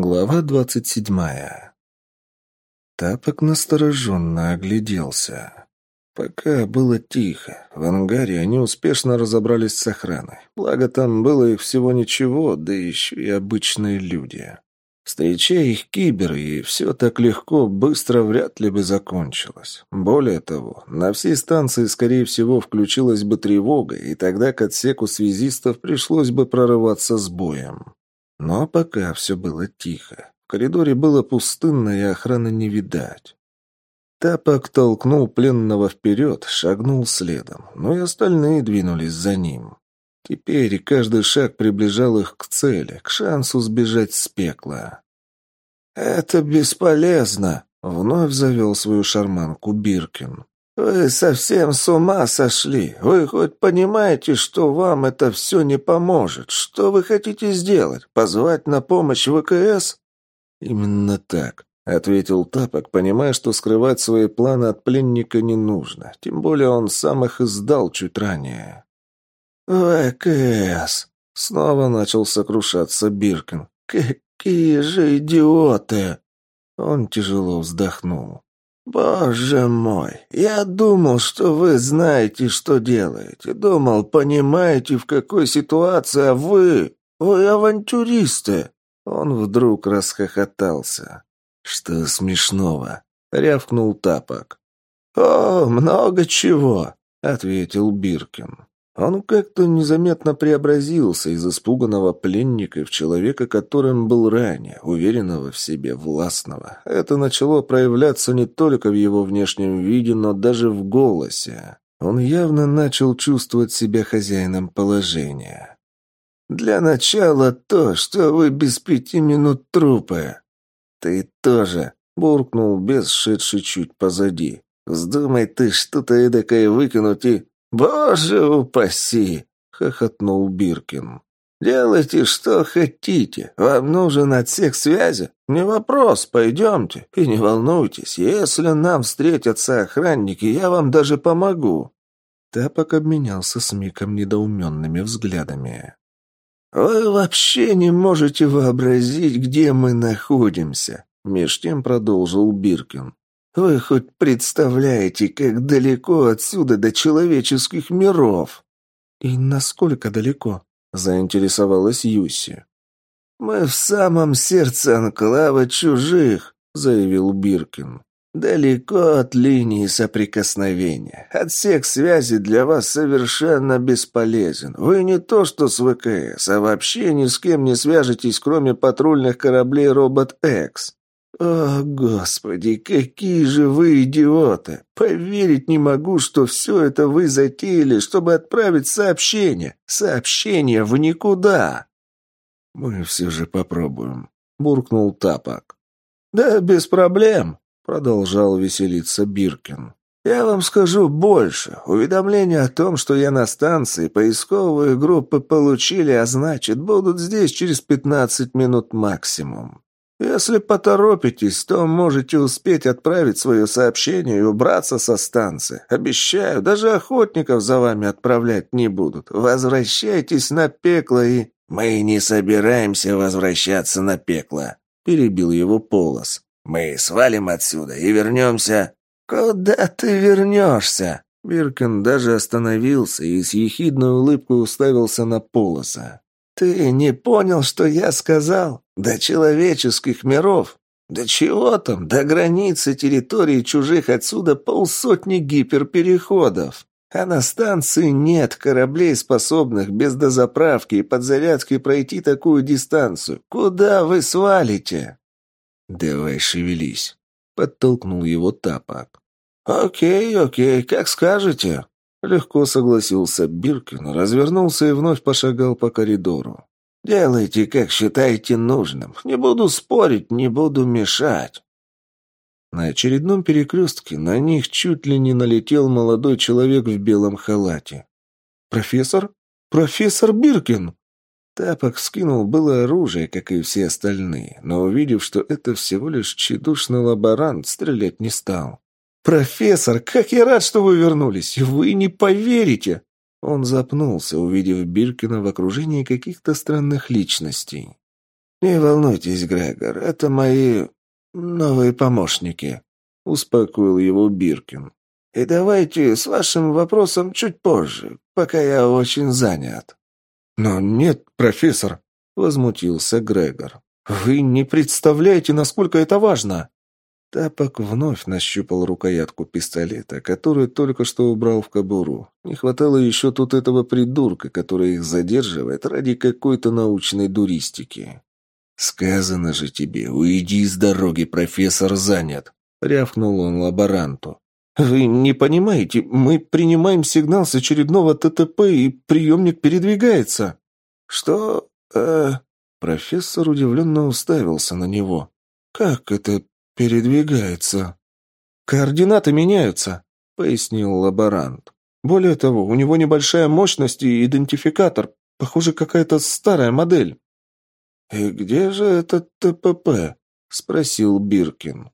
Глава двадцать седьмая. Тапок настороженно огляделся. Пока было тихо. В ангаре они успешно разобрались с охраной. Благо, там было их всего ничего, да еще и обычные люди. Встречая их киберы, и все так легко, быстро вряд ли бы закончилось. Более того, на всей станции, скорее всего, включилась бы тревога, и тогда к отсеку связистов пришлось бы прорываться с боем. Но пока все было тихо. В коридоре было пустынно, и охраны не видать. Тапок толкнул пленного вперед, шагнул следом, но и остальные двинулись за ним. Теперь каждый шаг приближал их к цели, к шансу сбежать с пекла. «Это бесполезно», — вновь завел свою шарманку Биркин. «Вы совсем с ума сошли. Вы хоть понимаете, что вам это все не поможет? Что вы хотите сделать? Позвать на помощь ВКС?» «Именно так», — ответил Тапок, понимая, что скрывать свои планы от пленника не нужно. Тем более он сам их издал чуть ранее. «ВКС!» — снова начал сокрушаться Биркин. «Какие же идиоты!» Он тяжело вздохнул. «Боже мой, я думал, что вы знаете, что делаете. Думал, понимаете, в какой ситуации, а вы... Вы авантюристы!» Он вдруг расхохотался. «Что смешного?» — рявкнул Тапок. «О, много чего!» — ответил Биркин. Он как-то незаметно преобразился из испуганного пленника в человека, которым был ранее, уверенного в себе, властного. Это начало проявляться не только в его внешнем виде, но даже в голосе. Он явно начал чувствовать себя хозяином положения. «Для начала то, что вы без пяти минут трупы». «Ты тоже», — буркнул бес, шедший чуть позади. «Вздумай ты что-то эдакое выкинуть и...» «Боже упаси!» — хохотнул Биркин. «Делайте, что хотите. Вам нужен отсек связи? Не вопрос, пойдемте. И не волнуйтесь, если нам встретятся охранники, я вам даже помогу». Тапок обменялся с Миком недоуменными взглядами. «Вы вообще не можете вообразить, где мы находимся», — меж тем продолжил Биркин. Вы хоть представляете, как далеко отсюда до человеческих миров?» «И насколько далеко?» — заинтересовалась Юси. «Мы в самом сердце анклава чужих», — заявил Биркин. «Далеко от линии соприкосновения. Отсек связи для вас совершенно бесполезен. Вы не то что с ВКС, а вообще ни с кем не свяжетесь, кроме патрульных кораблей «Робот-Экс». «О, Господи, какие же вы идиоты! Поверить не могу, что все это вы затеяли, чтобы отправить сообщение. Сообщение в никуда!» «Мы все же попробуем», — буркнул Тапок. «Да без проблем», — продолжал веселиться Биркин. «Я вам скажу больше. Уведомление о том, что я на станции, поисковые группы получили, а значит, будут здесь через пятнадцать минут максимум. Если поторопитесь, то можете успеть отправить свое сообщение и убраться со станции. Обещаю, даже охотников за вами отправлять не будут. Возвращайтесь на пекло и...» «Мы не собираемся возвращаться на пекло», — перебил его Полос. «Мы свалим отсюда и вернемся...» «Куда ты вернешься?» Биркин даже остановился и с ехидной улыбкой уставился на Полоса. «Ты не понял, что я сказал? До человеческих миров? Да чего там, до границы территории чужих отсюда полсотни гиперпереходов. А на станции нет кораблей, способных без дозаправки и подзарядки пройти такую дистанцию. Куда вы свалите?» «Давай шевелись», — подтолкнул его Тапок. «Окей, окей, как скажете», Легко согласился Биркин, развернулся и вновь пошагал по коридору. «Делайте, как считаете нужным. Не буду спорить, не буду мешать». На очередном перекрестке на них чуть ли не налетел молодой человек в белом халате. «Профессор? Профессор Биркин!» Тапок скинул было оружие, как и все остальные, но увидев, что это всего лишь тщедушный лаборант, стрелять не стал. «Профессор, как я рад, что вы вернулись! Вы не поверите!» Он запнулся, увидев Биркина в окружении каких-то странных личностей. «Не волнуйтесь, Грегор, это мои новые помощники», — успокоил его Биркин. «И давайте с вашим вопросом чуть позже, пока я очень занят». «Но нет, профессор», — возмутился Грегор. «Вы не представляете, насколько это важно!» Тапок вновь нащупал рукоятку пистолета, который только что убрал в кобуру. Не хватало еще тут этого придурка, который их задерживает ради какой-то научной дуристики. «Сказано же тебе, уйди с дороги, профессор занят!» — рявкнул он лаборанту. «Вы не понимаете, мы принимаем сигнал с очередного ТТП, и приемник передвигается». «Что? э Профессор удивленно уставился на него. «Как это передвигается?» «Координаты меняются», — пояснил лаборант. «Более того, у него небольшая мощность и идентификатор. Похоже, какая-то старая модель». «И где же этот ТПП?» — спросил Биркин.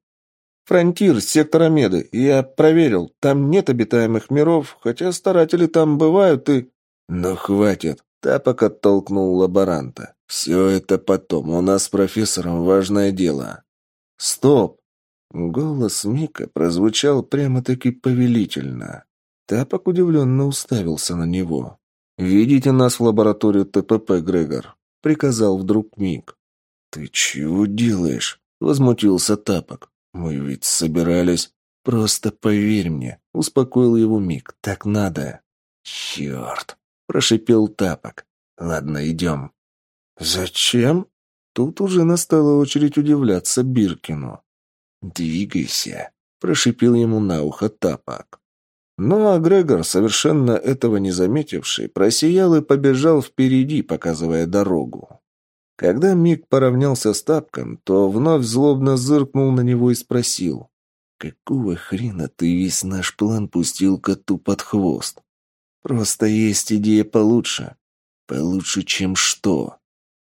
«Фронтир, сектора Меды. Я проверил. Там нет обитаемых миров, хотя старатели там бывают и...» «Ну, хватит!» — Тапок оттолкнул лаборанта. «Все это потом. У нас с профессором важное дело». «Стоп!» Голос Мика прозвучал прямо-таки повелительно. Тапок удивленно уставился на него. «Видите нас в лабораторию ТПП, Грегор?» — приказал вдруг Мик. «Ты чего делаешь?» — возмутился Тапок. «Мы ведь собирались...» «Просто поверь мне», — успокоил его Мик. «Так надо». «Черт!» — прошипел Тапок. «Ладно, идем». «Зачем?» Тут уже настала очередь удивляться Биркину. «Двигайся», — прошипел ему на ухо Тапок. Ну а Грегор, совершенно этого не заметивший, просиял и побежал впереди, показывая дорогу. Когда Мик поравнялся с Тапком, то вновь злобно зыркнул на него и спросил. «Какого хрена ты весь наш план пустил коту под хвост? Просто есть идея получше». «Получше, чем что?»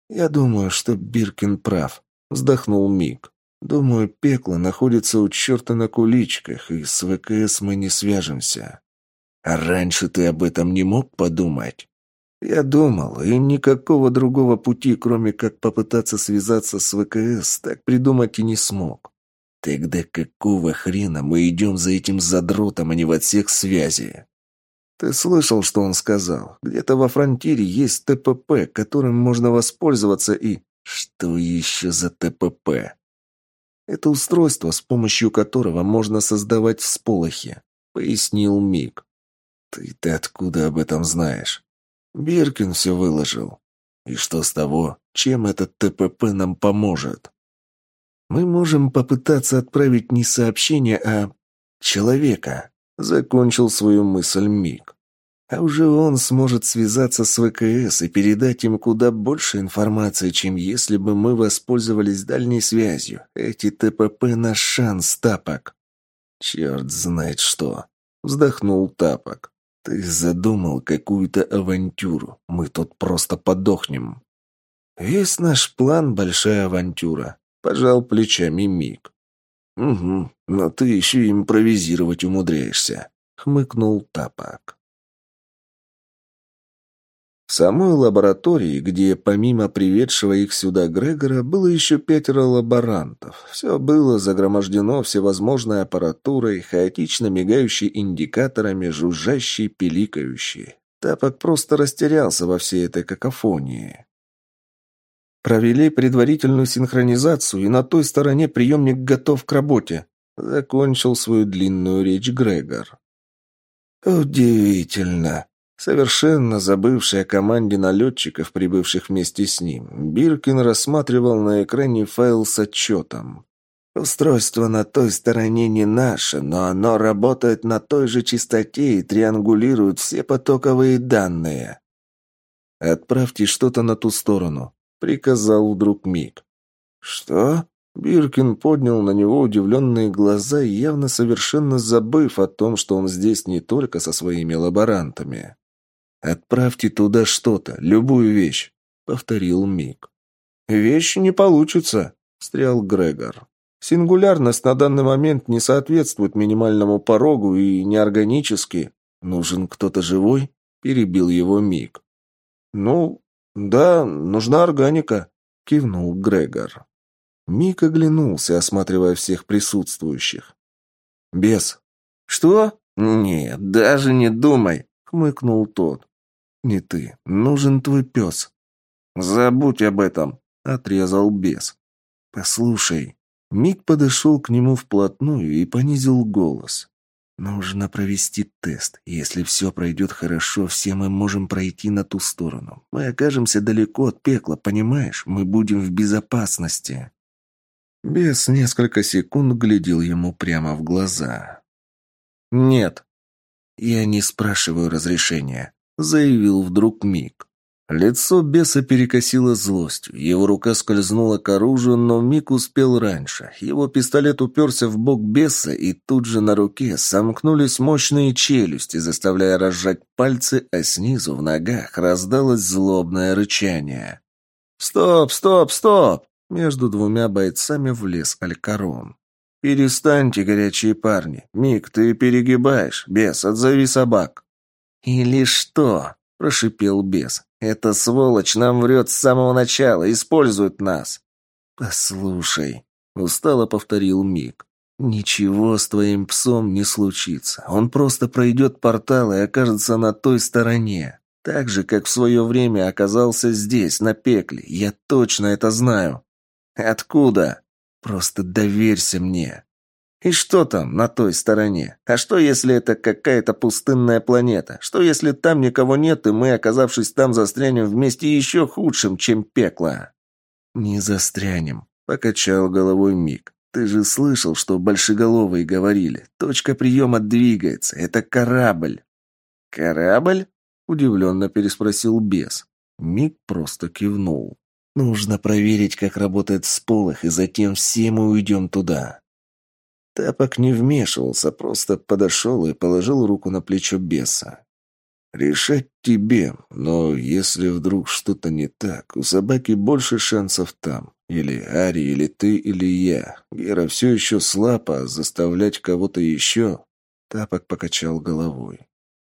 «Я думаю, что Биркин прав», — вздохнул Мик. Думаю, пекло находится у черта на куличках, и с ВКС мы не свяжемся. А раньше ты об этом не мог подумать? Я думал, и никакого другого пути, кроме как попытаться связаться с ВКС, так придумать и не смог. Тогда какого хрена мы идем за этим задротом, а не в отсек связи? Ты слышал, что он сказал? Где-то во фронтире есть ТПП, которым можно воспользоваться и... Что еще за ТПП? Это устройство, с помощью которого можно создавать всполохи», — пояснил Мик. «Ты-то откуда об этом знаешь?» «Биркин все выложил. И что с того? Чем этот ТПП нам поможет?» «Мы можем попытаться отправить не сообщение, а человека», — закончил свою мысль Мик. А уже он сможет связаться с ВКС и передать им куда больше информации, чем если бы мы воспользовались дальней связью. Эти ТПП — наш шанс, Тапок. Черт знает что. Вздохнул Тапок. Ты задумал какую-то авантюру. Мы тут просто подохнем. Весь наш план — большая авантюра. Пожал плечами Мик. Угу, но ты еще импровизировать умудряешься. Хмыкнул Тапок. В самой лаборатории, где помимо приведшего их сюда Грегора, было еще пятеро лаборантов. Все было загромождено всевозможной аппаратурой, хаотично мигающей индикаторами, жужжащей, пиликающей. Тапок просто растерялся во всей этой какофонии. Провели предварительную синхронизацию, и на той стороне приемник готов к работе. Закончил свою длинную речь Грегор. «Удивительно», Совершенно забывший о команде налетчиков, прибывших вместе с ним, Биркин рассматривал на экране файл с отчетом. «Устройство на той стороне не наше, но оно работает на той же частоте и триангулирует все потоковые данные». «Отправьте что-то на ту сторону», — приказал вдруг Мик. «Что?» Биркин поднял на него удивленные глаза, явно совершенно забыв о том, что он здесь не только со своими лаборантами. «Отправьте туда что-то, любую вещь», — повторил Мик. «Вещь не получится», — встрял Грегор. «Сингулярность на данный момент не соответствует минимальному порогу и неорганически. Нужен кто-то живой?» — перебил его Мик. «Ну, да, нужна органика», — кивнул Грегор. Мик оглянулся, осматривая всех присутствующих. «Бес». «Что? Нет, даже не думай», — хмыкнул тот. «Не ты. Нужен твой пес». «Забудь об этом», — отрезал бес. «Послушай». Мик подошел к нему вплотную и понизил голос. Нужно провести тест. Если все пройдет хорошо, все мы можем пройти на ту сторону. Мы окажемся далеко от пекла, понимаешь? Мы будем в безопасности. Бес несколько секунд глядел ему прямо в глаза. «Нет». «Я не спрашиваю разрешения», — заявил вдруг Мик. Лицо беса перекосило злостью. Его рука скользнула к оружию, но Мик успел раньше. Его пистолет уперся в бок беса, и тут же на руке сомкнулись мощные челюсти, заставляя разжать пальцы, а снизу в ногах раздалось злобное рычание. «Стоп, стоп, стоп!» Между двумя бойцами влез Алькарон. «Перестаньте, горячие парни. Мик, ты перегибаешь. Бес, отзови собак». «Или что?» – прошипел бес. «Эта сволочь нам врет с самого начала, использует нас». «Послушай», — устало повторил Мик, — «ничего с твоим псом не случится. Он просто пройдет портал и окажется на той стороне. Так же, как в свое время оказался здесь, на пекле. Я точно это знаю». «Откуда?» «Просто доверься мне». И что там на той стороне? А что, если это какая-то пустынная планета? Что, если там никого нет, и мы, оказавшись там, застрянем вместе еще худшим, чем пекло? Не застрянем, покачал головой Мик. Ты же слышал, что большеголовые говорили. Точка приема двигается. Это корабль. Корабль? Удивленно переспросил бес. Мик просто кивнул. Нужно проверить, как работает сполох, и затем все мы уйдем туда. Тапок не вмешивался, просто подошел и положил руку на плечо беса. «Решать тебе, но если вдруг что-то не так, у собаки больше шансов там. Или Ари, или ты, или я. Гера все еще слаб, а заставлять кого-то еще...» Тапок покачал головой.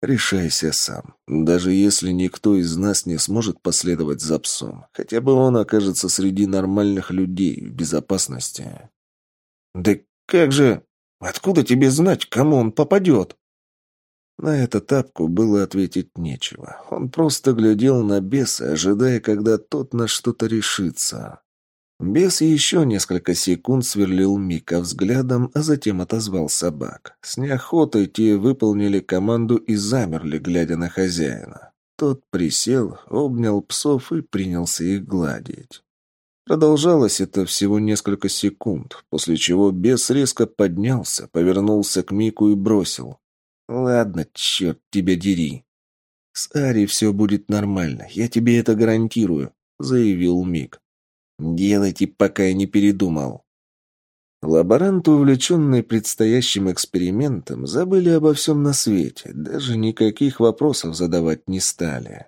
«Решайся сам. Даже если никто из нас не сможет последовать за псом, хотя бы он окажется среди нормальных людей в безопасности». «Да «Как же? Откуда тебе знать, кому он попадет?» На это тапку было ответить нечего. Он просто глядел на беса, ожидая, когда тот на что-то решится. Бес еще несколько секунд сверлил Мика взглядом, а затем отозвал собак. С неохотой те выполнили команду и замерли, глядя на хозяина. Тот присел, обнял псов и принялся их гладить. Продолжалось это всего несколько секунд, после чего бес резко поднялся, повернулся к Мику и бросил. «Ладно, черт тебя дери». «С Ари все будет нормально, я тебе это гарантирую», — заявил Мик. «Делайте, пока я не передумал». Лаборанты, увлеченные предстоящим экспериментом, забыли обо всем на свете, даже никаких вопросов задавать не стали.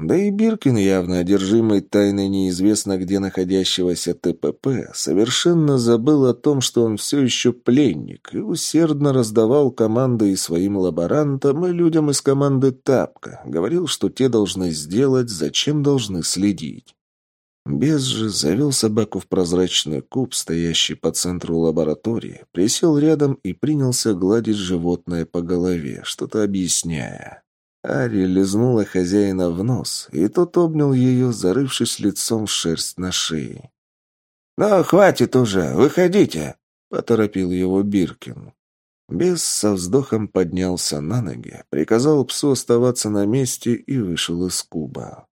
Да и Биркин, явно одержимый тайной неизвестно где находящегося ТПП, совершенно забыл о том, что он все еще пленник, и усердно раздавал команды и своим лаборантам, и людям из команды Тапка. Говорил, что те должны сделать, зачем должны следить. Без же завел собаку в прозрачный куб, стоящий по центру лаборатории, присел рядом и принялся гладить животное по голове, что-то объясняя. Ари лизнула хозяина в нос, и тот обнял ее, зарывшись лицом в шерсть на шее. «Ну, хватит уже, выходите!» — поторопил его Биркин. Бес со вздохом поднялся на ноги, приказал псу оставаться на месте и вышел из куба.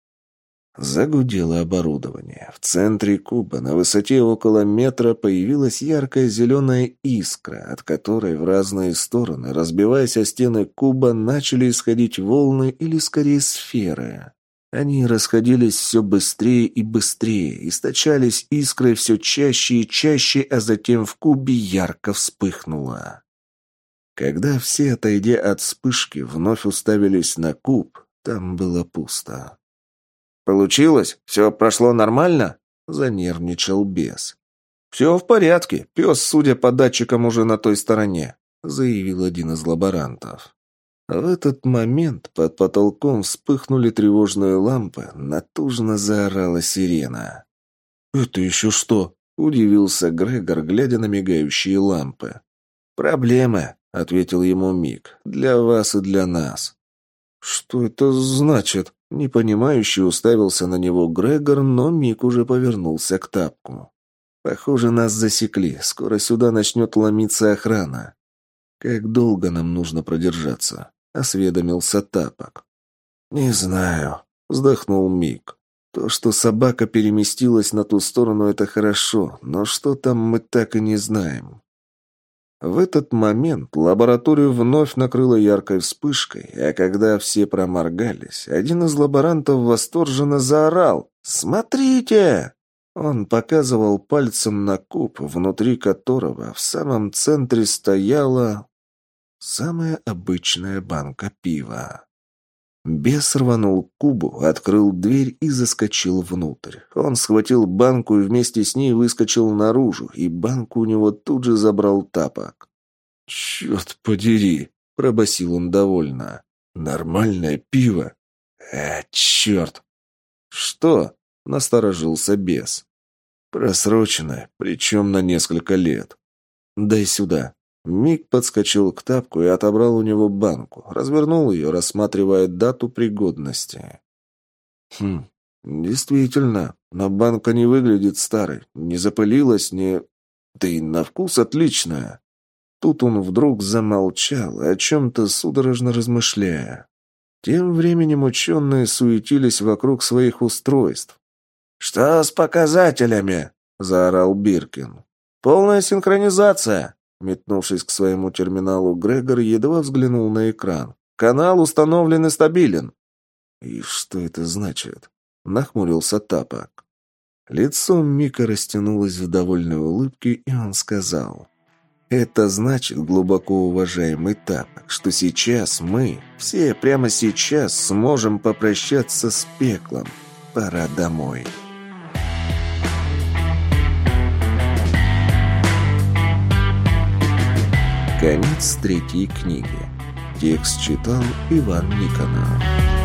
Загудело оборудование. В центре куба на высоте около метра появилась яркая зеленая искра, от которой в разные стороны, разбиваясь о стены куба, начали исходить волны или скорее сферы. Они расходились все быстрее и быстрее, источались искрой все чаще и чаще, а затем в кубе ярко вспыхнуло. Когда все, отойдя от вспышки, вновь уставились на куб, там было пусто. «Получилось? Все прошло нормально?» – занервничал бес. «Все в порядке. Пес, судя по датчикам, уже на той стороне», – заявил один из лаборантов. В этот момент под потолком вспыхнули тревожные лампы, натужно заорала сирена. «Это еще что?» – удивился Грегор, глядя на мигающие лампы. «Проблемы», – ответил ему Мик, – «для вас и для нас». «Что это значит?» Непонимающий уставился на него Грегор, но Мик уже повернулся к тапку. «Похоже, нас засекли. Скоро сюда начнет ломиться охрана». «Как долго нам нужно продержаться?» — осведомился тапок. «Не знаю», — вздохнул Мик. «То, что собака переместилась на ту сторону, это хорошо, но что там мы так и не знаем. В этот момент лабораторию вновь накрыло яркой вспышкой, а когда все проморгались, один из лаборантов восторженно заорал «Смотрите!». Он показывал пальцем на куб, внутри которого в самом центре стояла самая обычная банка пива. Бес рванул кубу, открыл дверь и заскочил внутрь. Он схватил банку и вместе с ней выскочил наружу, и банку у него тут же забрал тапок. «Черт подери!» — пробасил он довольно. «Нормальное пиво!» «А, черт!» «Что?» — насторожился бес. «Просроченное, причем на несколько лет. Дай сюда». Мик подскочил к тапку и отобрал у него банку, развернул ее, рассматривая дату пригодности. «Хм, действительно, но банка не выглядит старой, не запылилась, не... Да и на вкус отличная». Тут он вдруг замолчал, о чем-то судорожно размышляя. Тем временем ученые суетились вокруг своих устройств. «Что с показателями?» — заорал Биркин. «Полная синхронизация!» Метнувшись к своему терминалу, Грегор едва взглянул на экран. «Канал установлен и стабилен». «И что это значит?» — нахмурился Тапок. Лицо Мика растянулось в довольной улыбке, и он сказал... Это значит, глубоко уважаемый Тапок, что сейчас мы, все прямо сейчас, сможем попрощаться с пеклом. Пора домой. Конец третьей книги. Текст читал Иван Никонов.